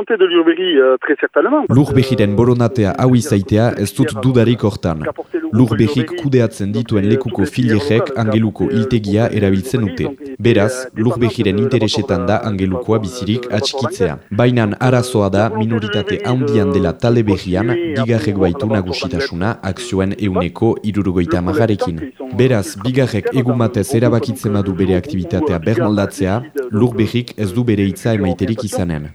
volonté de l'Urberry, euh, très certainement. Lurbegiren boronatea hau izaitea ez dut dudarik hortan. Lurberrik kudeatzen dituen lekuko filierek angeluko iltegia erabiltzen dute. Beraz, lurbegiren interesetan da angelukoa bizirik atxikitzea. Bainan arazoa da minoritate handian dela tale behian, bigarrek baitu nagusitasuna akzioen euneko irurugoita magarekin. Beraz, bigarrek egumatez erabakitzen badu bere aktivitatea bermoldatzea, lurberrik ez du bere hitza emaiterik izanen.